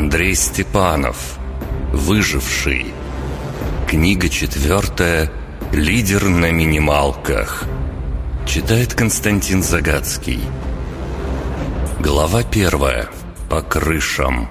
Андрей Степанов. Выживший. Книга четвертая. Лидер на минималках. Читает Константин Загадский. Глава первая. По крышам.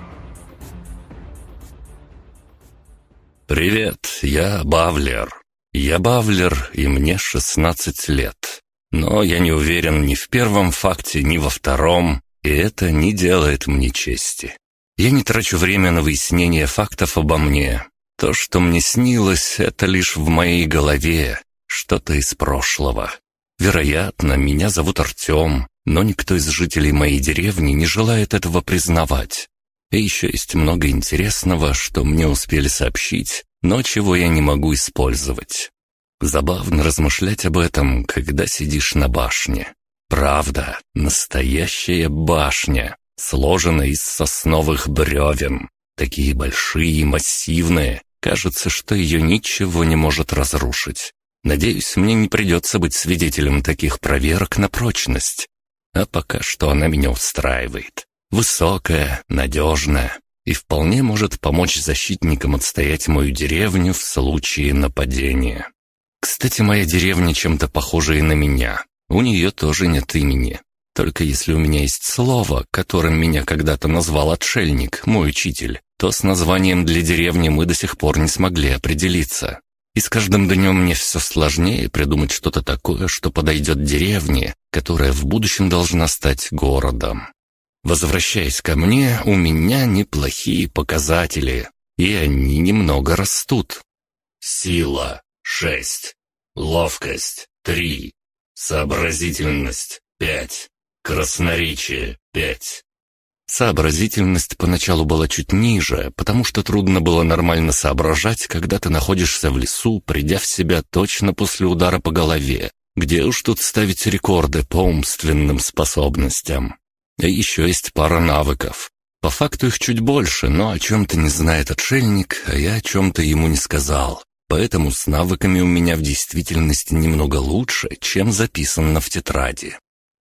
«Привет, я Бавлер. Я Бавлер, и мне 16 лет. Но я не уверен ни в первом факте, ни во втором, и это не делает мне чести. Я не трачу время на выяснение фактов обо мне. То, что мне снилось, это лишь в моей голове, что-то из прошлого. Вероятно, меня зовут Артем, но никто из жителей моей деревни не желает этого признавать. И еще есть много интересного, что мне успели сообщить, но чего я не могу использовать. Забавно размышлять об этом, когда сидишь на башне. Правда, настоящая башня, сложенная из сосновых бревен. Такие большие и массивные, кажется, что ее ничего не может разрушить. Надеюсь, мне не придется быть свидетелем таких проверок на прочность. А пока что она меня устраивает. Высокая, надежная и вполне может помочь защитникам отстоять мою деревню в случае нападения. Кстати, моя деревня чем-то похожа и на меня. У нее тоже нет имени. Только если у меня есть слово, которым меня когда-то назвал отшельник, мой учитель, то с названием для деревни мы до сих пор не смогли определиться. И с каждым днем мне все сложнее придумать что-то такое, что подойдет деревне, которая в будущем должна стать городом. Возвращаясь ко мне, у меня неплохие показатели, и они немного растут. Сила — шесть, ловкость — три, сообразительность — пять, красноречие — пять. Сообразительность поначалу была чуть ниже, потому что трудно было нормально соображать, когда ты находишься в лесу, придя в себя точно после удара по голове. Где уж тут ставить рекорды по умственным способностям? И еще есть пара навыков. По факту их чуть больше, но о чем-то не знает отшельник, а я о чем-то ему не сказал. Поэтому с навыками у меня в действительности немного лучше, чем записано в тетради.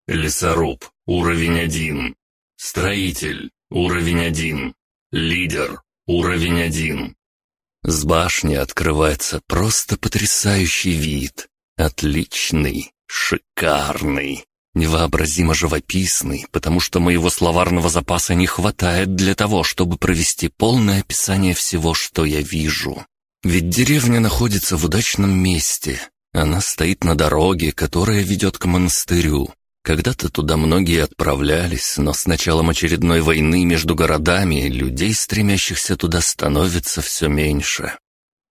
Лесоруб, уровень один. Строитель, уровень один. Лидер, уровень один. С башни открывается просто потрясающий вид. Отличный, шикарный невообразимо живописный, потому что моего словарного запаса не хватает для того, чтобы провести полное описание всего, что я вижу. Ведь деревня находится в удачном месте. Она стоит на дороге, которая ведет к монастырю. Когда-то туда многие отправлялись, но с началом очередной войны между городами людей, стремящихся туда, становится все меньше.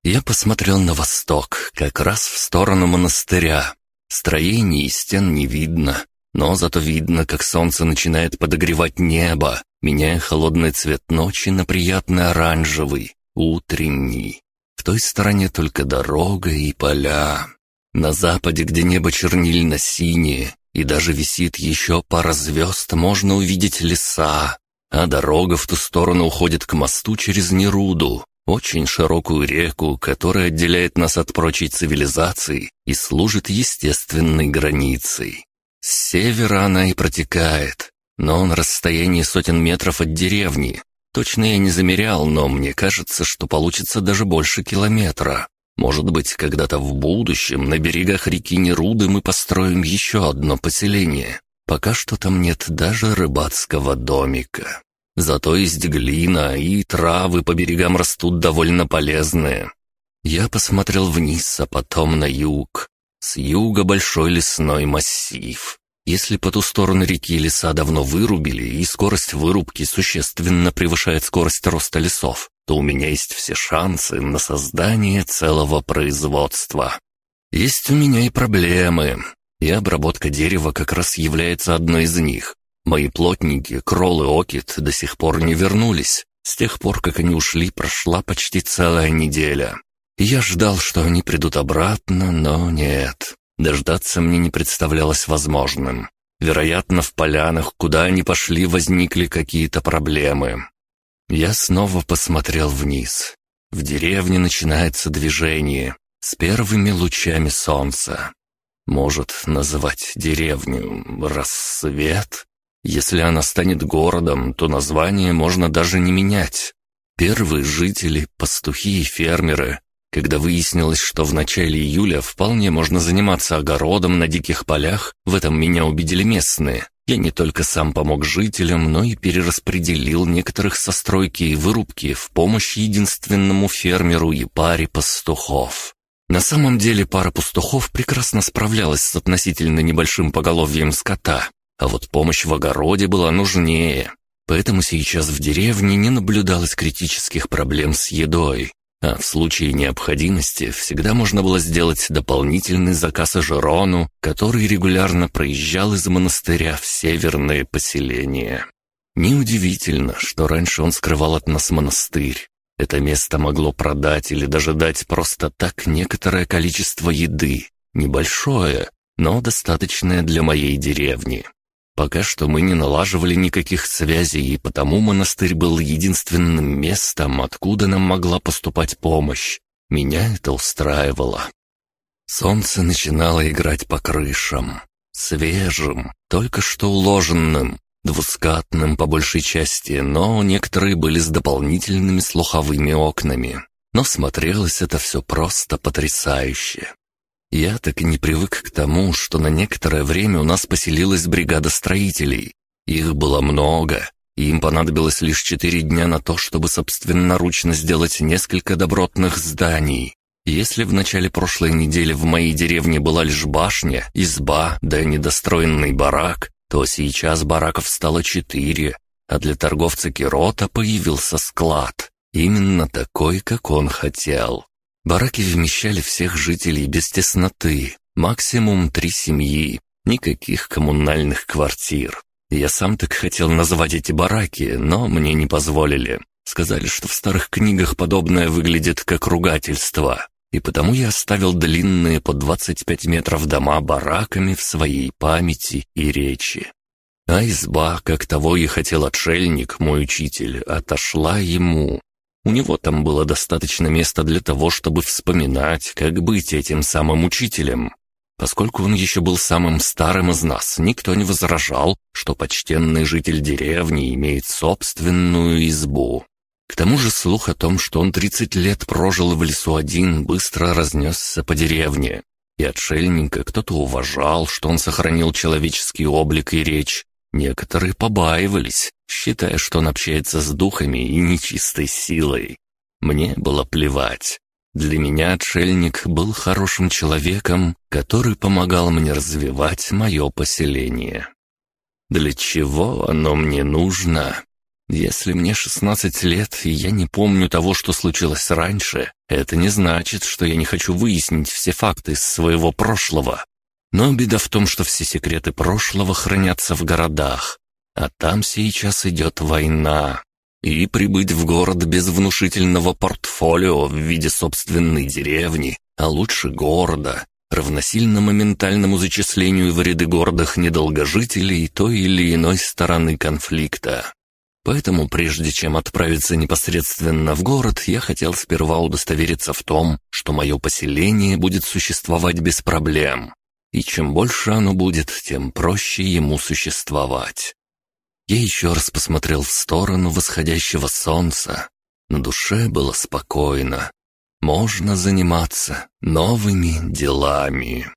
Я посмотрел на восток, как раз в сторону монастыря. Строений и стен не видно, но зато видно, как солнце начинает подогревать небо, меняя холодный цвет ночи на приятный оранжевый, утренний. В той стороне только дорога и поля. На западе, где небо чернильно-синее, и даже висит еще пара звезд, можно увидеть леса, а дорога в ту сторону уходит к мосту через Неруду, очень широкую реку, которая отделяет нас от прочей цивилизации и служит естественной границей. С севера она и протекает, но на расстоянии сотен метров от деревни. Точно я не замерял, но мне кажется, что получится даже больше километра. Может быть, когда-то в будущем на берегах реки Неруды мы построим еще одно поселение. Пока что там нет даже рыбацкого домика. Зато есть глина, и травы по берегам растут довольно полезные. Я посмотрел вниз, а потом на юг. С юга большой лесной массив. Если по ту сторону реки леса давно вырубили, и скорость вырубки существенно превышает скорость роста лесов, то у меня есть все шансы на создание целого производства. Есть у меня и проблемы, и обработка дерева как раз является одной из них. Мои плотники, Кролл и Окит, до сих пор не вернулись. С тех пор, как они ушли, прошла почти целая неделя. Я ждал, что они придут обратно, но нет. Дождаться мне не представлялось возможным. Вероятно, в полянах, куда они пошли, возникли какие-то проблемы. Я снова посмотрел вниз. В деревне начинается движение с первыми лучами солнца. Может, называть деревню «Рассвет»? Если она станет городом, то название можно даже не менять. Первые жители, пастухи и фермеры. Когда выяснилось, что в начале июля вполне можно заниматься огородом на диких полях, в этом меня убедили местные. Я не только сам помог жителям, но и перераспределил некоторых со стройки и вырубки в помощь единственному фермеру и паре пастухов. На самом деле пара пастухов прекрасно справлялась с относительно небольшим поголовьем скота, а вот помощь в огороде была нужнее. Поэтому сейчас в деревне не наблюдалось критических проблем с едой. А в случае необходимости всегда можно было сделать дополнительный заказ Жерону, который регулярно проезжал из монастыря в северные поселения. Неудивительно, что раньше он скрывал от нас монастырь. Это место могло продать или даже дать просто так некоторое количество еды. Небольшое, но достаточное для моей деревни. Пока что мы не налаживали никаких связей, и потому монастырь был единственным местом, откуда нам могла поступать помощь. Меня это устраивало. Солнце начинало играть по крышам. Свежим, только что уложенным, двускатным по большей части, но некоторые были с дополнительными слуховыми окнами. Но смотрелось это все просто потрясающе. Я так и не привык к тому, что на некоторое время у нас поселилась бригада строителей. Их было много, и им понадобилось лишь четыре дня на то, чтобы собственноручно сделать несколько добротных зданий. Если в начале прошлой недели в моей деревне была лишь башня, изба, да недостроенный барак, то сейчас бараков стало четыре, а для торговца Кирота появился склад. Именно такой, как он хотел. Бараки вмещали всех жителей без тесноты, максимум три семьи, никаких коммунальных квартир. Я сам так хотел назвать эти бараки, но мне не позволили. Сказали, что в старых книгах подобное выглядит как ругательство, и потому я оставил длинные по 25 метров дома бараками в своей памяти и речи. А изба, как того и хотел отшельник, мой учитель, отошла ему, у него там было достаточно места для того, чтобы вспоминать, как быть этим самым учителем. Поскольку он еще был самым старым из нас, никто не возражал, что почтенный житель деревни имеет собственную избу. К тому же слух о том, что он 30 лет прожил в лесу один, быстро разнесся по деревне. И отшельника кто-то уважал, что он сохранил человеческий облик и речь, Некоторые побаивались, считая, что он общается с духами и нечистой силой. Мне было плевать. Для меня отшельник был хорошим человеком, который помогал мне развивать мое поселение. Для чего оно мне нужно? Если мне 16 лет, и я не помню того, что случилось раньше, это не значит, что я не хочу выяснить все факты из своего прошлого. Но беда в том, что все секреты прошлого хранятся в городах, а там сейчас идет война. И прибыть в город без внушительного портфолио в виде собственной деревни, а лучше города, равносильно моментальному зачислению в ряды городах недолгожителей той или иной стороны конфликта. Поэтому, прежде чем отправиться непосредственно в город, я хотел сперва удостовериться в том, что мое поселение будет существовать без проблем и чем больше оно будет, тем проще ему существовать. Я еще раз посмотрел в сторону восходящего солнца. На душе было спокойно. Можно заниматься новыми делами.